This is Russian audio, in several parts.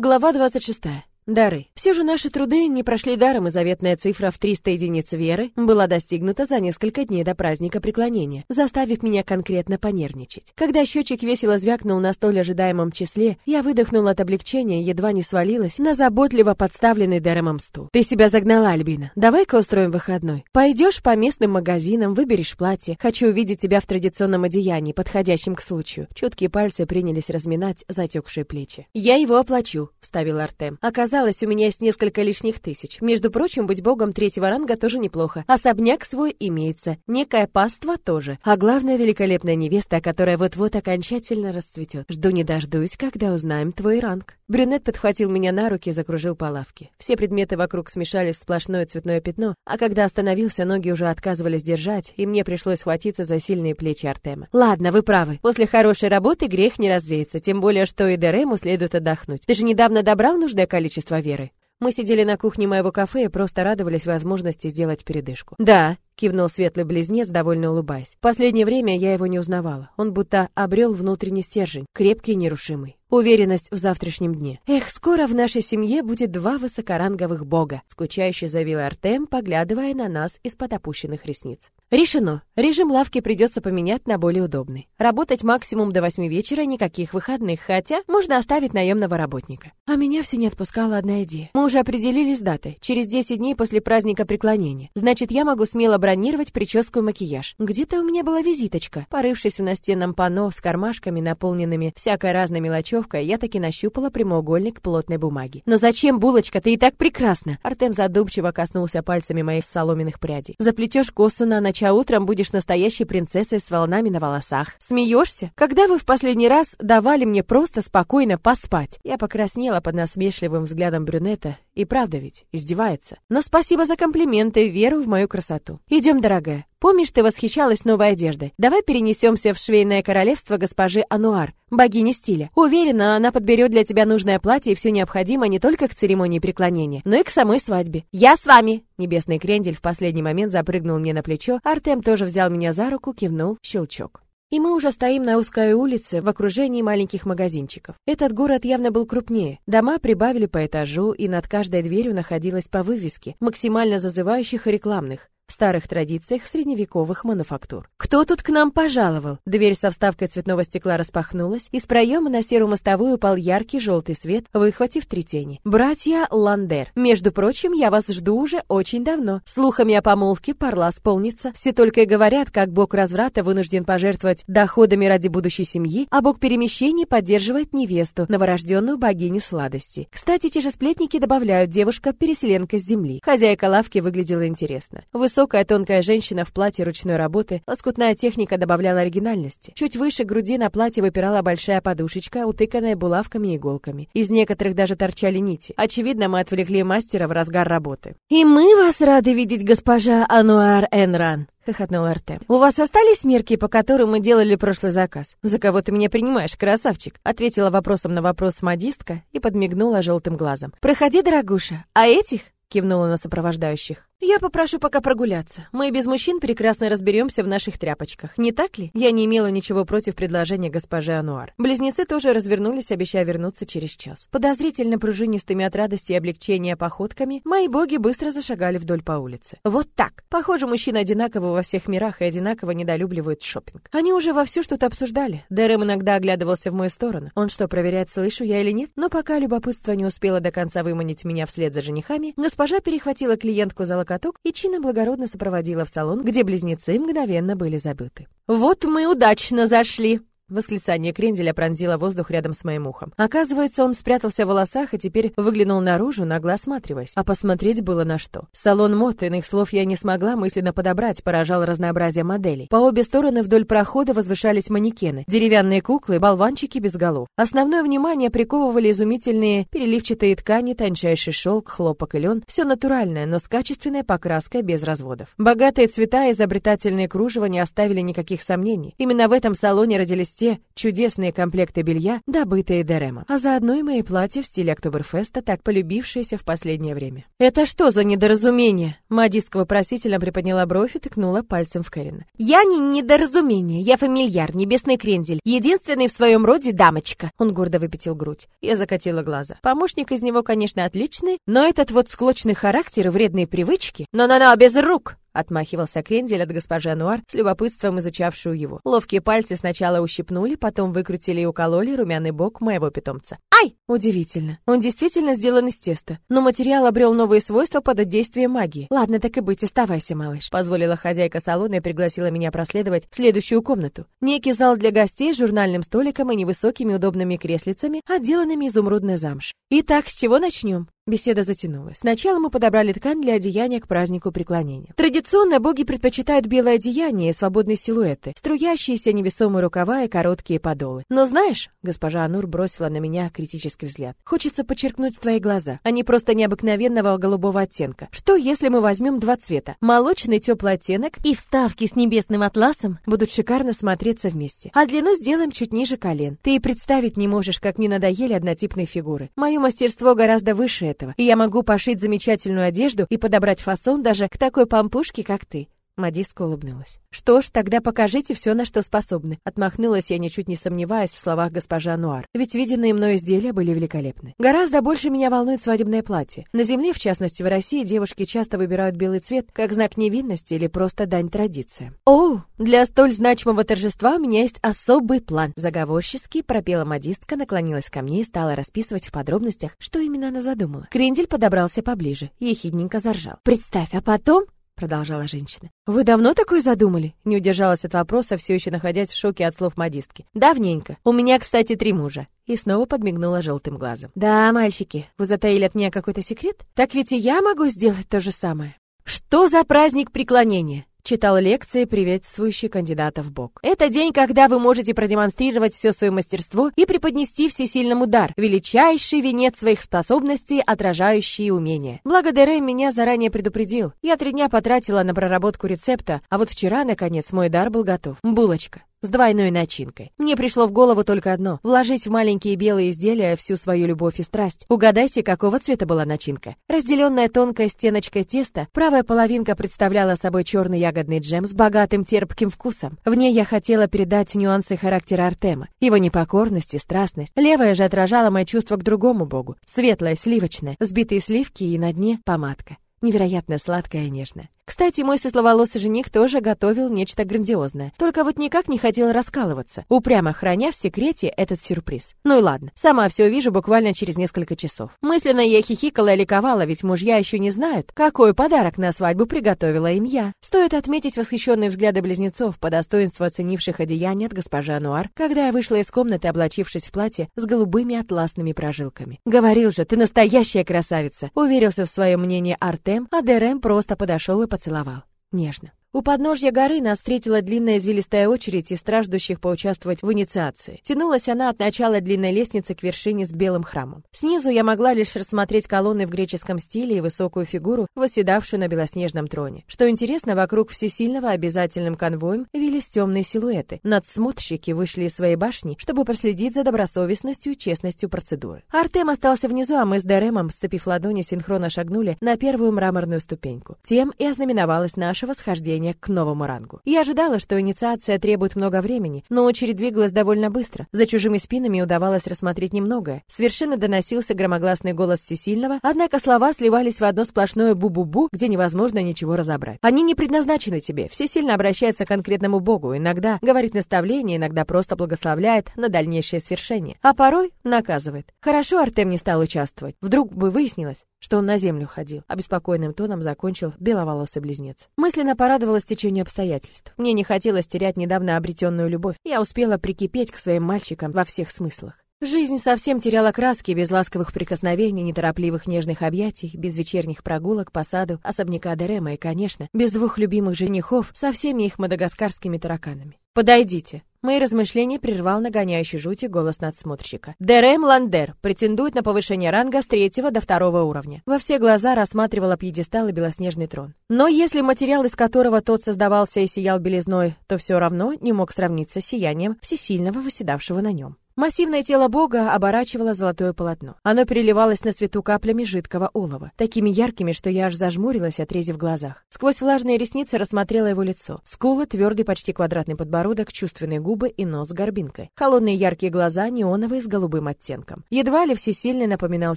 Глава 26. Дары. Все же наши труды не прошли даром, и заветная цифра в 300 единиц веры была достигнута за несколько дней до праздника преклонения, заставив меня конкретно понервничать. Когда счетчик весело звякнул на столь ожидаемом числе, я выдохнула от облегчения едва не свалилась на заботливо подставленный Даремом стул. «Ты себя загнала, Альбина. Давай-ка устроим выходной. Пойдешь по местным магазинам, выберешь платье. Хочу увидеть тебя в традиционном одеянии, подходящем к случаю». Чуткие пальцы принялись разминать затекшие плечи. «Я его оплачу», — вставил Артем. Оказалось, Оказалось, у меня есть несколько лишних тысяч. Между прочим, быть богом третьего ранга тоже неплохо. Особняк свой имеется, некая паства тоже. А главное, великолепная невеста, которая вот-вот окончательно расцветет. Жду не дождусь, когда узнаем твой ранг. Брюнет подхватил меня на руки и закружил по лавке. Все предметы вокруг смешались в сплошное цветное пятно, а когда остановился, ноги уже отказывались держать, и мне пришлось схватиться за сильные плечи Артема. Ладно, вы правы. После хорошей работы грех не развеется, тем более, что и Дерему следует отдохнуть. Ты же недавно добрал нужное количество веры. Мы сидели на кухне моего кафе и просто радовались возможности сделать передышку. Да, кивнул светлый близнец, довольно улыбаясь. Последнее время я его не узнавала. Он будто обрел внутренний стержень, крепкий и нерушимый. Уверенность в завтрашнем дне. Эх, скоро в нашей семье будет два высокоранговых бога, скучающе заявил Артем, поглядывая на нас из-под опущенных ресниц. Решено. Режим лавки придется поменять на более удобный. Работать максимум до восьми вечера, никаких выходных, хотя можно оставить наемного работника. А меня все не отпускала одна идея. Мы уже определились с датой. Через 10 дней после праздника преклонения. Значит, я могу смело бронировать прическу и макияж. Где-то у меня была визиточка. Порывшись в настенном панно с кармашками, наполненными всякой разной мелочевкой, я таки нащупала прямоугольник плотной бумаги. Но зачем булочка? Ты и так прекрасна. Артем задумчиво коснулся пальцами моих соломенных прядей. Заплетешь косу на ночь а утром будешь настоящей принцессой с волнами на волосах. Смеешься? Когда вы в последний раз давали мне просто спокойно поспать? Я покраснела под насмешливым взглядом брюнета, и правда ведь, издевается. Но спасибо за комплименты, веру в мою красоту. Идем, дорогая. Помнишь, ты восхищалась новой одеждой? Давай перенесемся в швейное королевство госпожи Ануар, богини стиля. Уверена, она подберет для тебя нужное платье и все необходимое не только к церемонии преклонения, но и к самой свадьбе. Я с вами! Небесный крендель в последний момент запрыгнул мне на плечо, Артем тоже взял меня за руку, кивнул, щелчок. И мы уже стоим на узкой улице в окружении маленьких магазинчиков. Этот город явно был крупнее. Дома прибавили по этажу, и над каждой дверью находилась по вывеске, максимально зазывающих и рекламных старых традициях средневековых мануфактур. «Кто тут к нам пожаловал?» Дверь со вставкой цветного стекла распахнулась, из проема на серую мостовую упал яркий желтый свет, выхватив три тени. «Братья Ландер, между прочим, я вас жду уже очень давно. Слухами о помолвке парла сполнится. Все только и говорят, как бог разврата вынужден пожертвовать доходами ради будущей семьи, а бог перемещений поддерживает невесту, новорожденную богиню сладости. Кстати, те же сплетники добавляют девушка-переселенка с земли. Хозяйка лавки выглядела интересно. Высокая Высокая тонкая женщина в платье ручной работы, лоскутная техника добавляла оригинальности. Чуть выше груди на платье выпирала большая подушечка, утыканная булавками и иголками. Из некоторых даже торчали нити. Очевидно, мы отвлекли мастера в разгар работы. «И мы вас рады видеть, госпожа Ануар Энран!» — хохотнул Артем. «У вас остались мерки, по которым мы делали прошлый заказ? За кого ты меня принимаешь, красавчик?» Ответила вопросом на вопрос модистка и подмигнула желтым глазом. «Проходи, дорогуша. А этих?» — кивнула на сопровождающих. Я попрошу пока прогуляться. Мы без мужчин прекрасно разберемся в наших тряпочках, не так ли? Я не имела ничего против предложения госпожи Ануар. Близнецы тоже развернулись, обещая вернуться через час. Подозрительно пружинистыми от радости и облегчения походками, мои боги быстро зашагали вдоль по улице. Вот так. Похоже, мужчины одинаковы во всех мирах и одинаково недолюбливают шопинг. Они уже вовсю что-то обсуждали. Дэрэм иногда оглядывался в мою сторону. Он что, проверяет, слышу я или нет? Но пока любопытство не успело до конца выманить меня вслед за женихами, госпожа перехватила клиентку за каток и чинно благородно сопроводила в салон, где близнецы мгновенно были забыты. «Вот мы удачно зашли!» Восклицание кренделя пронзило воздух рядом с моим ухом. Оказывается, он спрятался в волосах и теперь выглянул наружу, нагло осматриваясь. А посмотреть было на что. Салон мод, иных слов я не смогла мысленно подобрать, поражал разнообразие моделей. По обе стороны вдоль прохода возвышались манекены, деревянные куклы, болванчики без голов. Основное внимание приковывали изумительные переливчатые ткани, тончайший шелк, хлопок и лен. Все натуральное, но с качественной покраской без разводов. Богатые цвета и изобретательные кружева не оставили никаких сомнений. Именно в этом салоне родились те чудесные комплекты белья, добытые Деремом, а заодно и мои платья в стиле Октоберфеста, так полюбившиеся в последнее время. «Это что за недоразумение?» Модистка вопросительно приподняла бровь и тыкнула пальцем в Кэрина. «Я не недоразумение, я фамильяр, небесный крендель, единственный в своем роде дамочка». Он гордо выпятил грудь. Я закатила глаза. Помощник из него, конечно, отличный, но этот вот склочный характер вредные привычки... «Но-но-но, без рук!» Отмахивался Крендель от госпожи Ануар, с любопытством изучавшую его. Ловкие пальцы сначала ущипнули, потом выкрутили и укололи румяный бок моего питомца. Ай! Удивительно. Он действительно сделан из теста, но материал обрел новые свойства под действием магии. Ладно, так и быть, оставайся, малыш. Позволила хозяйка салона и пригласила меня проследовать в следующую комнату. Некий зал для гостей с журнальным столиком и невысокими удобными креслицами, отделанными изумрудной замш. Итак, с чего начнем? Беседа затянулась. Сначала мы подобрали ткань для одеяния к празднику преклонения. Традиционно боги предпочитают белое одеяние и свободные силуэты, струящиеся невесомые рукава и короткие подолы. Но знаешь, госпожа Анур бросила на меня критический взгляд. Хочется подчеркнуть твои глаза. Они просто необыкновенного голубого оттенка. Что, если мы возьмем два цвета? Молочный теплый оттенок и вставки с небесным атласом будут шикарно смотреться вместе. А длину сделаем чуть ниже колен. Ты и представить не можешь, как мне надоели однотипные фигуры. Мое мастерство гораздо выше этого. И я могу пошить замечательную одежду и подобрать фасон даже к такой пампушке, как ты. Модистка улыбнулась. «Что ж, тогда покажите все, на что способны». Отмахнулась я, ничуть не сомневаясь в словах госпожи Ануар. Ведь виденные мной изделия были великолепны. Гораздо больше меня волнует свадебное платье. На земле, в частности в России, девушки часто выбирают белый цвет как знак невинности или просто дань традициям. «О, для столь значимого торжества у меня есть особый план». Заговорчески пропела модистка, наклонилась ко мне и стала расписывать в подробностях, что именно она задумала. Крендель подобрался поближе, ехидненько заржал. «Представь, а потом продолжала женщина. Вы давно такое задумали? Не удержалась от вопроса, все еще находясь в шоке от слов модистки. Давненько. У меня, кстати, три мужа. И снова подмигнула желтым глазом. Да, мальчики, вы затаили от меня какой-то секрет? Так ведь и я могу сделать то же самое. Что за праздник преклонения? Читал лекции, приветствующие кандидата в бок. Это день, когда вы можете продемонстрировать все свое мастерство и преподнести всесильному дар, величайший венец своих способностей, отражающий умения. Благодаря меня заранее предупредил. Я три дня потратила на проработку рецепта, а вот вчера, наконец, мой дар был готов. Булочка с двойной начинкой. Мне пришло в голову только одно — вложить в маленькие белые изделия всю свою любовь и страсть. Угадайте, какого цвета была начинка. Разделенная тонкой стеночкой теста, правая половинка представляла собой черный ягодный джем с богатым терпким вкусом. В ней я хотела передать нюансы характера Артема, его непокорность и страстность. Левая же отражала мои чувства к другому богу. Светлая, сливочная, взбитые сливки и на дне помадка. Невероятно сладкая и нежная. Кстати, мой светловолосый жених тоже готовил нечто грандиозное. Только вот никак не хотел раскалываться, упрямо храня в секрете этот сюрприз. Ну и ладно, сама все увижу буквально через несколько часов. Мысленно я хихикала и ликовала, ведь мужья еще не знают, какой подарок на свадьбу приготовила им я. Стоит отметить восхищенные взгляды близнецов, по достоинству оценивших одеяние от госпожи Ануар, когда я вышла из комнаты, облачившись в платье с голубыми атласными прожилками. «Говорил же, ты настоящая красавица!» Уверился в своем мнении Артем, а Дерем просто подошел и поцеловал. Нежно. У подножья горы нас встретила длинная извилистая очередь из страждущих поучаствовать в инициации. Тянулась она от начала длинной лестницы к вершине с белым храмом. Снизу я могла лишь рассмотреть колонны в греческом стиле и высокую фигуру, восседавшую на белоснежном троне. Что интересно, вокруг всесильного обязательным конвоем вились темные силуэты. Надсмотрщики вышли из своей башни, чтобы проследить за добросовестностью и честностью процедуры. Артем остался внизу, а мы с Деремом, сцепив ладони, синхронно шагнули на первую мраморную ступеньку. Тем и ознаменовалось наше восхождение повышения к новому рангу. Я ожидала, что инициация требует много времени, но очередь двигалась довольно быстро. За чужими спинами удавалось рассмотреть немногое. С вершины доносился громогласный голос Всесильного, однако слова сливались в одно сплошное бу-бу-бу, где невозможно ничего разобрать. Они не предназначены тебе. Всесильно обращается к конкретному богу, иногда говорит наставление, иногда просто благословляет на дальнейшее свершение, а порой наказывает. Хорошо Артем не стал участвовать. Вдруг бы выяснилось, что он на землю ходил. Обеспокоенным тоном закончил беловолосый близнец. Мысленно порадовалась течению обстоятельств. Мне не хотелось терять недавно обретенную любовь. Я успела прикипеть к своим мальчикам во всех смыслах. Жизнь совсем теряла краски без ласковых прикосновений, неторопливых нежных объятий, без вечерних прогулок по саду, особняка Дерема и, конечно, без двух любимых женихов со всеми их мадагаскарскими тараканами. «Подойдите!» Мои размышления прервал нагоняющий жути голос надсмотрщика. Дерем Ландер претендует на повышение ранга с третьего до второго уровня. Во все глаза рассматривала пьедестал и белоснежный трон. Но если материал, из которого тот создавался и сиял белизной, то все равно не мог сравниться с сиянием всесильного, выседавшего на нем. Массивное тело бога оборачивало золотое полотно. Оно переливалось на свету каплями жидкого олова, такими яркими, что я аж зажмурилась, отрезив глазах. Сквозь влажные ресницы рассмотрела его лицо. Скулы, твердый, почти квадратный подбородок, чувственные губы и нос с горбинкой. Холодные яркие глаза, неоновые с голубым оттенком. Едва ли всесильный напоминал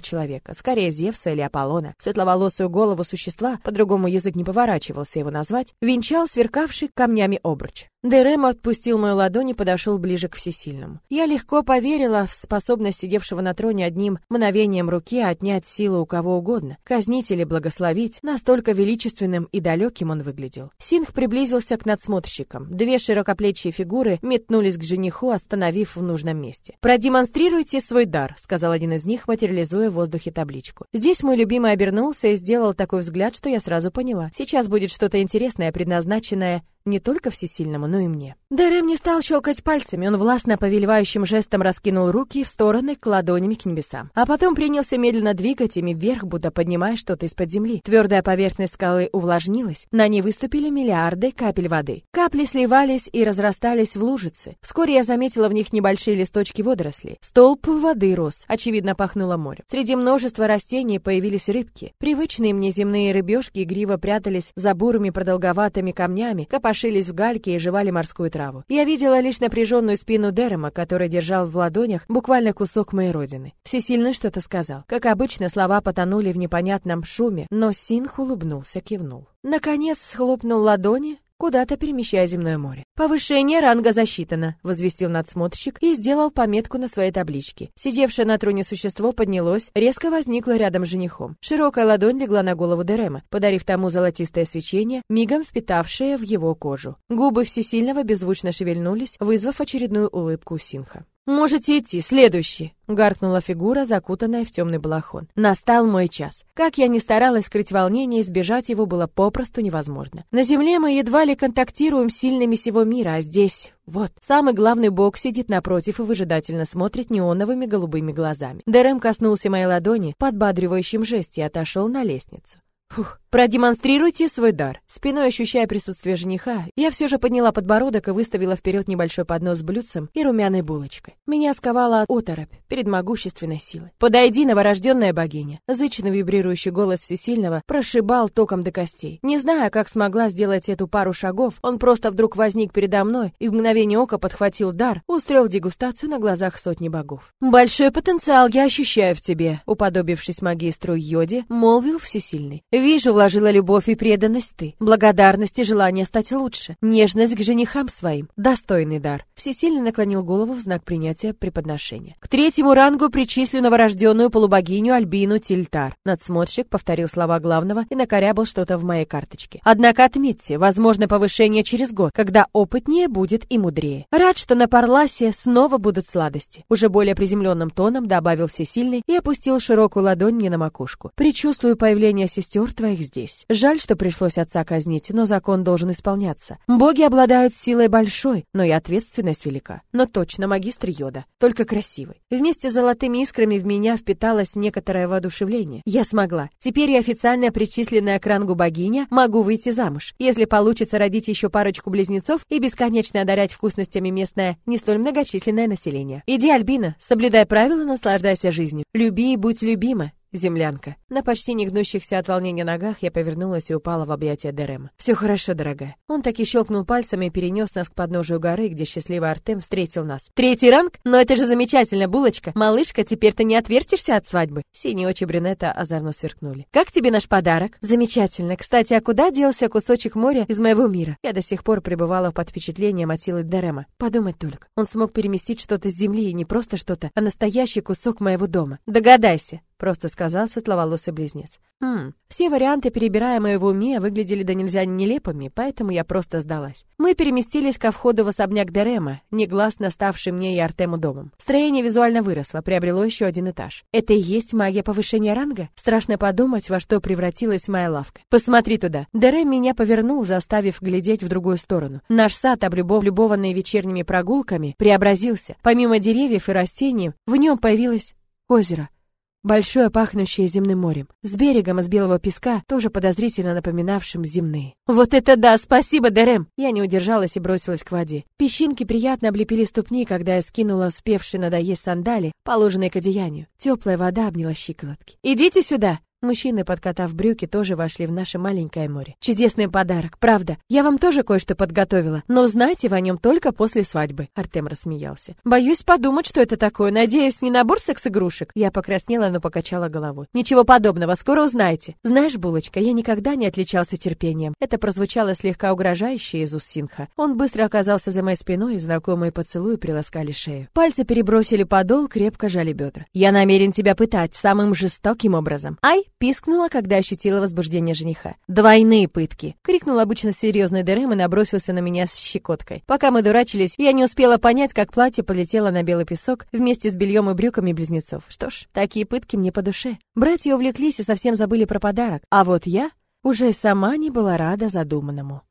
человека, скорее Зевса или Аполлона. Светловолосую голову существа, по-другому язык не поворачивался его назвать, венчал сверкавший камнями обруч. Дерем отпустил мою ладонь и подошел ближе к всесильному. Я легко поверила в способность сидевшего на троне одним мгновением руки отнять силу у кого угодно, казнить или благословить, настолько величественным и далеким он выглядел. Синх приблизился к надсмотрщикам. Две широкоплечие фигуры метнулись к жениху, остановив в нужном месте. «Продемонстрируйте свой дар», — сказал один из них, материализуя в воздухе табличку. Здесь мой любимый обернулся и сделал такой взгляд, что я сразу поняла. Сейчас будет что-то интересное, предназначенное не только всесильному, но и мне. Дерем не стал щелкать пальцами, он властно повелевающим жестом раскинул руки в стороны к ладонями к небесам. А потом принялся медленно двигать ими вверх, будто поднимая что-то из-под земли. Твердая поверхность скалы увлажнилась, на ней выступили миллиарды капель воды. Капли сливались и разрастались в лужицы. Вскоре я заметила в них небольшие листочки водорослей. Столб воды рос, очевидно пахнуло море. Среди множества растений появились рыбки. Привычные мне земные рыбешки игриво прятались за бурыми продолговатыми камнями, копошились копошились в гальке и жевали морскую траву. Я видела лишь напряженную спину Дерема, который держал в ладонях буквально кусок моей родины. Всесильный что-то сказал. Как обычно, слова потонули в непонятном шуме, но Синх улыбнулся, кивнул. Наконец, хлопнул ладони, куда-то перемещая земное море. «Повышение ранга засчитано», — возвестил надсмотрщик и сделал пометку на своей табличке. Сидевшее на троне существо поднялось, резко возникло рядом с женихом. Широкая ладонь легла на голову Дерема, подарив тому золотистое свечение, мигом впитавшее в его кожу. Губы всесильного беззвучно шевельнулись, вызвав очередную улыбку Синха. «Можете идти, следующий!» — гаркнула фигура, закутанная в темный балахон. Настал мой час. Как я ни старалась скрыть волнение, избежать его было попросту невозможно. На земле мы едва ли контактируем с сильными всего мира, а здесь... Вот, самый главный бог сидит напротив и выжидательно смотрит неоновыми голубыми глазами. Дерем коснулся моей ладони, подбадривающим жесте, и отошел на лестницу. Фух, продемонстрируйте свой дар. Спиной ощущая присутствие жениха, я все же подняла подбородок и выставила вперед небольшой поднос с блюдцем и румяной булочкой. Меня сковала оторопь перед могущественной силой. «Подойди, новорожденная богиня!» Зычно вибрирующий голос всесильного прошибал током до костей. Не зная, как смогла сделать эту пару шагов, он просто вдруг возник передо мной и в мгновение ока подхватил дар, устроил дегустацию на глазах сотни богов. «Большой потенциал я ощущаю в тебе», уподобившись магистру Йоди, молвил всесильный. Вижу, вложила любовь и преданность ты, благодарность и желание стать лучше, нежность к женихам своим, достойный дар. Всесильный наклонил голову в знак принятия преподношения. К третьему рангу причислю новорожденную полубогиню Альбину Тильтар. Надсмотрщик повторил слова главного и накорябал что-то в моей карточке. Однако отметьте, возможно повышение через год, когда опытнее будет и мудрее. Рад, что на Парласе снова будут сладости. Уже более приземленным тоном добавил Всесильный и опустил широкую ладонь мне на макушку. Причувствую появление сестер твоих здесь. Жаль, что пришлось отца казнить, но закон должен исполняться. Боги обладают силой большой, но и ответственность велика. Но точно магистр Йода, только красивый. Вместе с золотыми искрами в меня впиталось некоторое воодушевление. Я смогла. Теперь я официально причисленная к рангу богиня, могу выйти замуж. Если получится родить еще парочку близнецов и бесконечно одарять вкусностями местное, не столь многочисленное население. Иди, Альбина, соблюдай правила, наслаждайся жизнью. Люби и будь любима. Землянка. На почти не гнущихся от волнения ногах я повернулась и упала в объятия Дерема. «Все хорошо, дорогая». Он таки щелкнул пальцами и перенес нас к подножию горы, где счастливый Артем встретил нас. «Третий ранг? Но это же замечательно, булочка! Малышка, теперь ты не отвертишься от свадьбы?» Синие очи брюнета озорно сверкнули. «Как тебе наш подарок?» «Замечательно. Кстати, а куда делся кусочек моря из моего мира?» Я до сих пор пребывала под впечатлением от силы Дерема. Подумать только. Он смог переместить что-то с земли, и не просто что-то, а настоящий кусок моего дома. Догадайся просто сказал светловолосый близнец. Хм, все варианты, перебираемые в уме, выглядели до нельзя нелепыми, поэтому я просто сдалась. Мы переместились ко входу в особняк Дерема, негласно ставший мне и Артему домом. Строение визуально выросло, приобрело еще один этаж. Это и есть магия повышения ранга? Страшно подумать, во что превратилась моя лавка. Посмотри туда. Дерем меня повернул, заставив глядеть в другую сторону. Наш сад, облюбованный вечерними прогулками, преобразился. Помимо деревьев и растений, в нем появилось озеро. Большое, пахнущее земным морем, с берегом из белого песка, тоже подозрительно напоминавшим земные. Вот это да, спасибо, Дерем! Я не удержалась и бросилась к воде. Песчинки приятно облепили ступни, когда я скинула успевшие надоесть сандали, положенные к одеянию. Теплая вода обняла щиколотки. «Идите сюда!» Мужчины, подкатав брюки, тоже вошли в наше маленькое море. Чудесный подарок, правда. Я вам тоже кое-что подготовила, но узнаете вы о нем только после свадьбы. Артем рассмеялся. Боюсь подумать, что это такое. Надеюсь, не набор секс-игрушек. Я покраснела, но покачала головой. Ничего подобного, скоро узнаете. Знаешь, булочка, я никогда не отличался терпением. Это прозвучало слегка угрожающе из уст Синха. Он быстро оказался за моей спиной, и знакомые поцелуи приласкали шею. Пальцы перебросили подол, крепко жали бедра. Я намерен тебя пытать самым жестоким образом. Ай, пискнула, когда ощутила возбуждение жениха. «Двойные пытки!» — крикнул обычно серьезный Дерем и набросился на меня с щекоткой. Пока мы дурачились, я не успела понять, как платье полетело на белый песок вместе с бельем и брюками близнецов. Что ж, такие пытки мне по душе. Братья увлеклись и совсем забыли про подарок, а вот я уже сама не была рада задуманному.